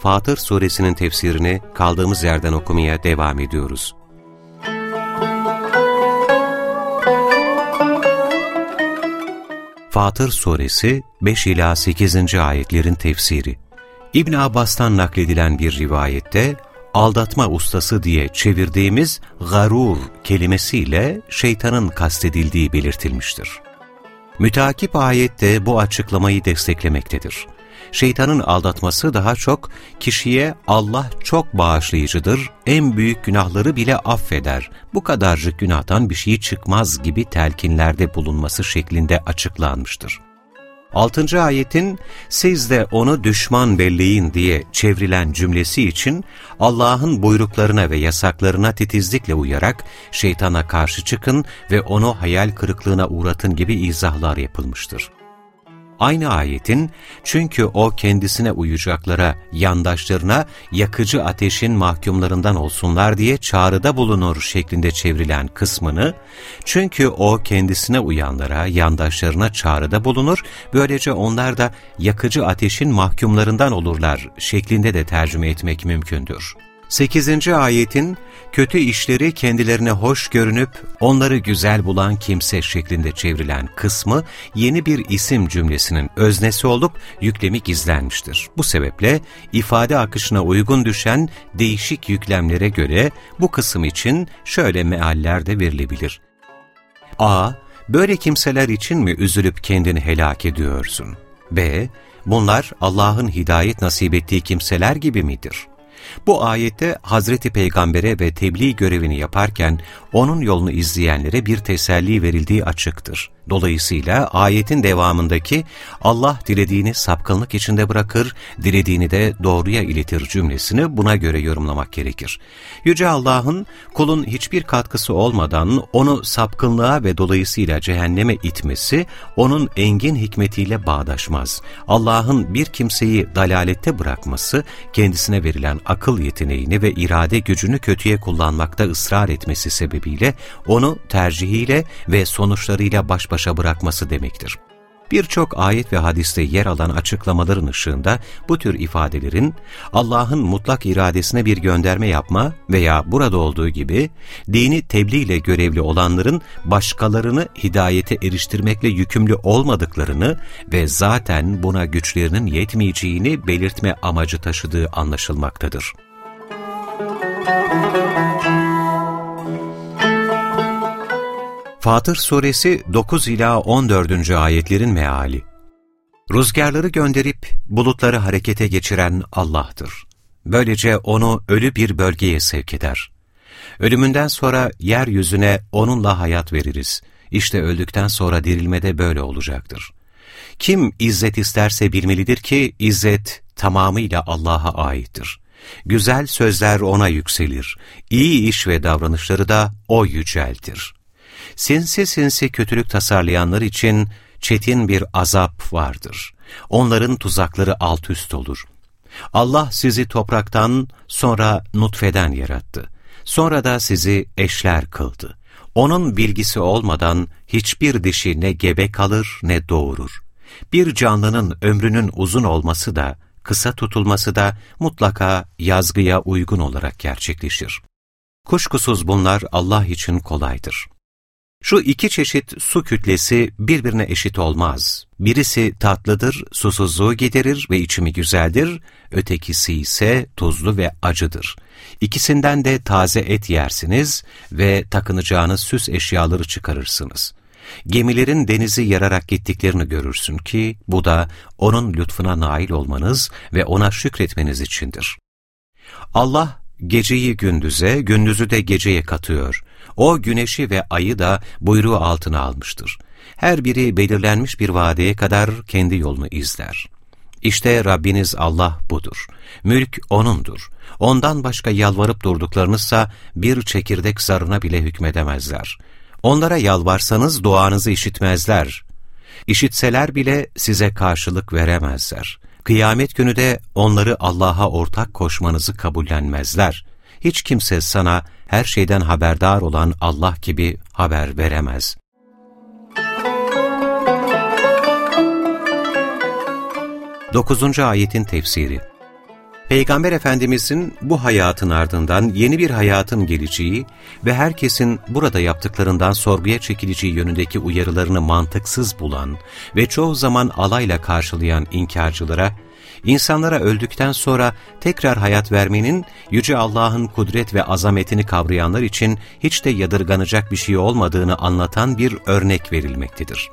Fatır suresinin tefsirini kaldığımız yerden okumaya devam ediyoruz. Fatır suresi 5 ila 8. ayetlerin tefsiri. İbn Abbas'tan nakledilen bir rivayette aldatma ustası diye çevirdiğimiz garur kelimesiyle şeytanın kastedildiği belirtilmiştir. Mütakip ayet de bu açıklamayı desteklemektedir. Şeytanın aldatması daha çok kişiye Allah çok bağışlayıcıdır, en büyük günahları bile affeder, bu kadarcık günahtan bir şey çıkmaz gibi telkinlerde bulunması şeklinde açıklanmıştır. 6. ayetin siz de onu düşman belleyin diye çevrilen cümlesi için Allah'ın buyruklarına ve yasaklarına titizlikle uyarak şeytana karşı çıkın ve onu hayal kırıklığına uğratın gibi izahlar yapılmıştır. Aynı ayetin çünkü o kendisine uyacaklara, yandaşlarına yakıcı ateşin mahkumlarından olsunlar diye çağrıda bulunur şeklinde çevrilen kısmını, çünkü o kendisine uyanlara, yandaşlarına çağrıda bulunur, böylece onlar da yakıcı ateşin mahkumlarından olurlar şeklinde de tercüme etmek mümkündür. 8. ayetin kötü işleri kendilerine hoş görünüp onları güzel bulan kimse şeklinde çevrilen kısmı yeni bir isim cümlesinin öznesi olup yüklemi gizlenmiştir. Bu sebeple ifade akışına uygun düşen değişik yüklemlere göre bu kısım için şöyle mealler de verilebilir. A. Böyle kimseler için mi üzülüp kendini helak ediyorsun? B. Bunlar Allah'ın hidayet nasip ettiği kimseler gibi midir? Bu ayette Hazreti Peygamber'e ve tebliğ görevini yaparken onun yolunu izleyenlere bir teselli verildiği açıktır. Dolayısıyla ayetin devamındaki Allah dilediğini sapkınlık içinde bırakır, dilediğini de doğruya iletir cümlesini buna göre yorumlamak gerekir. Yüce Allah'ın kulun hiçbir katkısı olmadan onu sapkınlığa ve dolayısıyla cehenneme itmesi onun engin hikmetiyle bağdaşmaz. Allah'ın bir kimseyi dalalette bırakması kendisine verilen akıl yeteneğini ve irade gücünü kötüye kullanmakta ısrar etmesi sebebiyle onu tercihiyle ve sonuçlarıyla baş başa bırakması demektir. Birçok ayet ve hadiste yer alan açıklamaların ışığında bu tür ifadelerin Allah'ın mutlak iradesine bir gönderme yapma veya burada olduğu gibi dini tebliğ ile görevli olanların başkalarını hidayete eriştirmekle yükümlü olmadıklarını ve zaten buna güçlerinin yetmeyeceğini belirtme amacı taşıdığı anlaşılmaktadır. Fatır Suresi 9 ila 14. ayetlerin meali. Rüzgarları gönderip bulutları harekete geçiren Allah'tır. Böylece onu ölü bir bölgeye sevk eder. Ölümünden sonra yeryüzüne onunla hayat veririz. İşte öldükten sonra dirilmede böyle olacaktır. Kim izzet isterse bilmelidir ki izzet tamamıyla Allah'a aittir. Güzel sözler ona yükselir, iyi iş ve davranışları da o yüceltir sinsi sinsi kötülük tasarlayanlar için çetin bir azap vardır. Onların tuzakları alt üst olur. Allah sizi topraktan, sonra nutfeden yarattı. Sonra da sizi eşler kıldı. Onun bilgisi olmadan hiçbir dişi ne gebe kalır ne doğurur. Bir canlının ömrünün uzun olması da, kısa tutulması da mutlaka yazgıya uygun olarak gerçekleşir. Kuşkusuz bunlar Allah için kolaydır. Şu iki çeşit su kütlesi birbirine eşit olmaz. Birisi tatlıdır, susuzluğu giderir ve içimi güzeldir, ötekisi ise tuzlu ve acıdır. İkisinden de taze et yersiniz ve takınacağınız süs eşyaları çıkarırsınız. Gemilerin denizi yararak gittiklerini görürsün ki bu da onun lütfuna nail olmanız ve ona şükretmeniz içindir. Allah geceyi gündüze, gündüzü de geceye katıyor. O güneşi ve ayı da buyruğu altına almıştır. Her biri belirlenmiş bir vadeye kadar kendi yolunu izler. İşte Rabbiniz Allah budur. Mülk O'nundur. Ondan başka yalvarıp durduklarınızsa bir çekirdek zarına bile hükmedemezler. Onlara yalvarsanız duanızı işitmezler. İşitseler bile size karşılık veremezler. Kıyamet günü de onları Allah'a ortak koşmanızı kabullenmezler. Hiç kimse sana her şeyden haberdar olan Allah gibi haber veremez. Dokuzuncu ayetin tefsiri Peygamber Efendimizin bu hayatın ardından yeni bir hayatın geleceği ve herkesin burada yaptıklarından sorguya çekileceği yönündeki uyarılarını mantıksız bulan ve çoğu zaman alayla karşılayan inkarcılara, insanlara öldükten sonra tekrar hayat vermenin Yüce Allah'ın kudret ve azametini kavrayanlar için hiç de yadırganacak bir şey olmadığını anlatan bir örnek verilmektedir.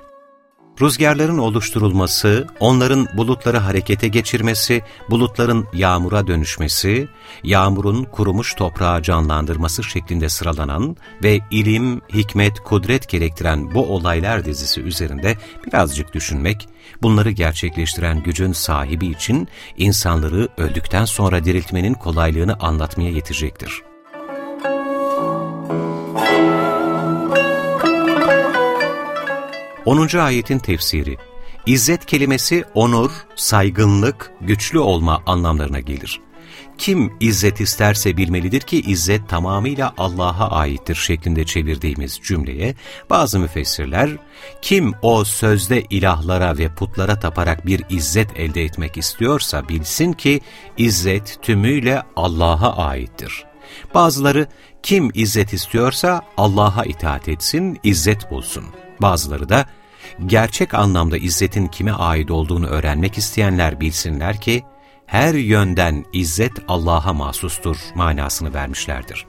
Rüzgarların oluşturulması, onların bulutları harekete geçirmesi, bulutların yağmura dönüşmesi, yağmurun kurumuş toprağı canlandırması şeklinde sıralanan ve ilim, hikmet, kudret gerektiren bu olaylar dizisi üzerinde birazcık düşünmek, bunları gerçekleştiren gücün sahibi için insanları öldükten sonra diriltmenin kolaylığını anlatmaya yetecektir. 10. ayetin tefsiri İzzet kelimesi onur, saygınlık, güçlü olma anlamlarına gelir. Kim izzet isterse bilmelidir ki izzet tamamıyla Allah'a aittir şeklinde çevirdiğimiz cümleye bazı müfessirler, kim o sözde ilahlara ve putlara taparak bir izzet elde etmek istiyorsa bilsin ki izzet tümüyle Allah'a aittir. Bazıları kim izzet istiyorsa Allah'a itaat etsin, izzet bulsun. Bazıları da gerçek anlamda izzetin kime ait olduğunu öğrenmek isteyenler bilsinler ki, her yönden izzet Allah'a mahsustur manasını vermişlerdir.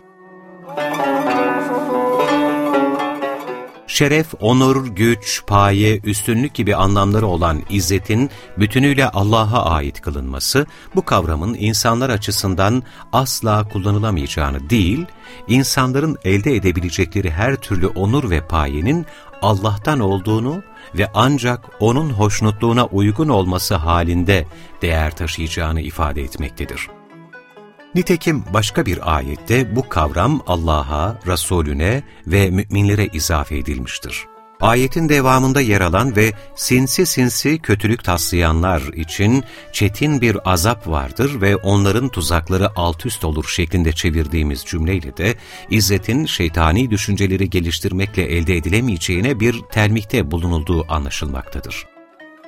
Şeref, onur, güç, paye, üstünlük gibi anlamları olan izzetin bütünüyle Allah'a ait kılınması, bu kavramın insanlar açısından asla kullanılamayacağını değil, insanların elde edebilecekleri her türlü onur ve payenin Allah'tan olduğunu ve ancak O'nun hoşnutluğuna uygun olması halinde değer taşıyacağını ifade etmektedir. Nitekim başka bir ayette bu kavram Allah'a, Resulüne ve müminlere izafe edilmiştir. Ayetin devamında yer alan ve sinsi sinsi kötülük taslayanlar için çetin bir azap vardır ve onların tuzakları alt üst olur şeklinde çevirdiğimiz cümleyle de İzzet'in şeytani düşünceleri geliştirmekle elde edilemeyeceğine bir telmikte bulunulduğu anlaşılmaktadır.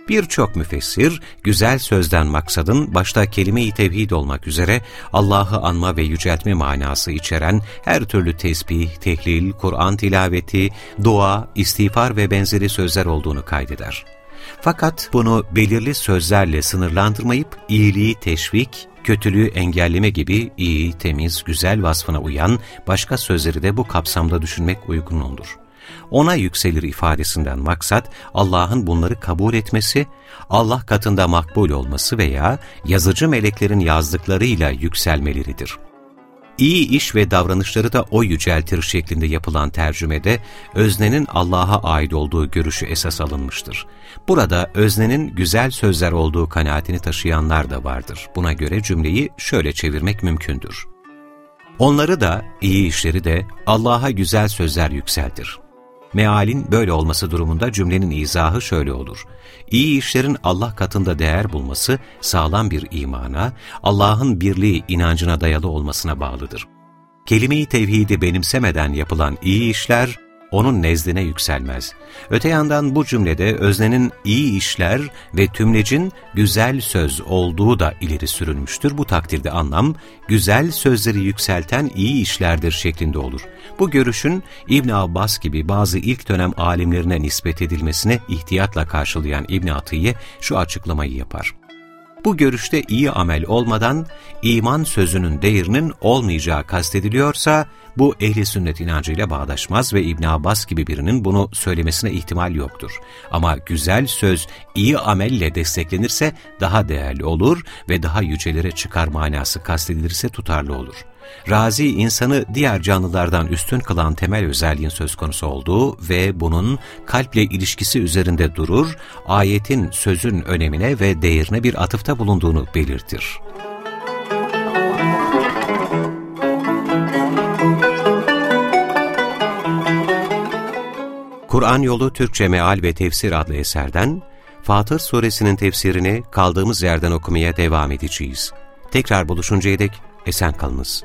Birçok müfessir, güzel sözden maksadın başta kelime-i tevhid olmak üzere Allah'ı anma ve yüceltme manası içeren her türlü tesbih, tehlil, Kur'an tilaveti, dua, istiğfar ve benzeri sözler olduğunu kaydeder. Fakat bunu belirli sözlerle sınırlandırmayıp iyiliği teşvik, kötülüğü engelleme gibi iyi, temiz, güzel vasfına uyan başka sözleri de bu kapsamda düşünmek uygun olur ona yükselir ifadesinden maksat Allah'ın bunları kabul etmesi, Allah katında makbul olması veya yazıcı meleklerin yazdıklarıyla yükselmeleridir. İyi iş ve davranışları da o yüceltir şeklinde yapılan tercümede öznenin Allah'a ait olduğu görüşü esas alınmıştır. Burada öznenin güzel sözler olduğu kanaatini taşıyanlar da vardır. Buna göre cümleyi şöyle çevirmek mümkündür. Onları da, iyi işleri de Allah'a güzel sözler yükseltir. Mealin böyle olması durumunda cümlenin izahı şöyle olur. İyi işlerin Allah katında değer bulması sağlam bir imana, Allah'ın birliği inancına dayalı olmasına bağlıdır. Kelime-i tevhidi benimsemeden yapılan iyi işler, onun nezdine yükselmez. Öte yandan bu cümlede öznenin iyi işler ve tümlecin güzel söz olduğu da ileri sürülmüştür. Bu takdirde anlam, güzel sözleri yükselten iyi işlerdir şeklinde olur. Bu görüşün İbn Abbas gibi bazı ilk dönem alimlerine nispet edilmesine ihtiyatla karşılayan İbn Atiye şu açıklamayı yapar. Bu görüşte iyi amel olmadan iman sözünün değerinin olmayacağı kastediliyorsa bu ehli sünnet inancıyla bağdaşmaz ve İbn Abbas gibi birinin bunu söylemesine ihtimal yoktur. Ama güzel söz iyi amelle desteklenirse daha değerli olur ve daha yücelere çıkar manası kastedilirse tutarlı olur. Razi insanı diğer canlılardan üstün kılan temel özelliğin söz konusu olduğu ve bunun kalple ilişkisi üzerinde durur, ayetin sözün önemine ve değerine bir atıfta bulunduğunu belirtir. Kur'an Yolu Türkçe Meal ve Tefsir adlı eserden Fatır Suresinin tefsirini kaldığımız yerden okumaya devam edeceğiz. Tekrar buluşuncaya dek esen kalınız.